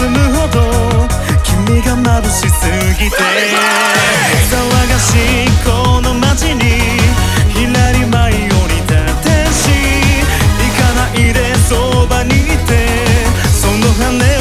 進むほど君が眩しすぎて。騒がしいこの街にひらり舞い降り立てし行かないでそばにいて。その羽を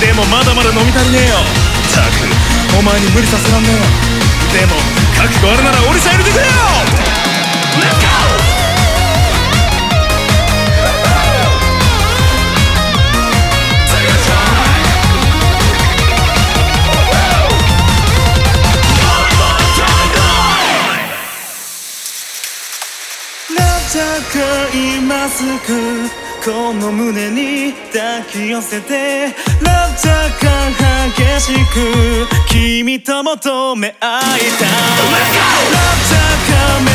でもまだまだ飲み足りねえよ。たくお前に無理させらんねえよ。でも覚悟あるなら俺さ入れてくれよ。Let's go! なぜか今すぐこの胸に抱き寄せてランチャー感激しく君と求め合いたい。なぜか目覚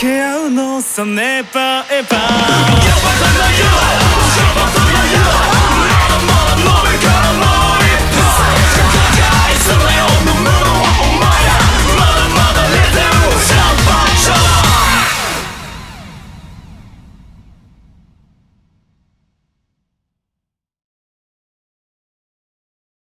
け合うのさネバーエバー。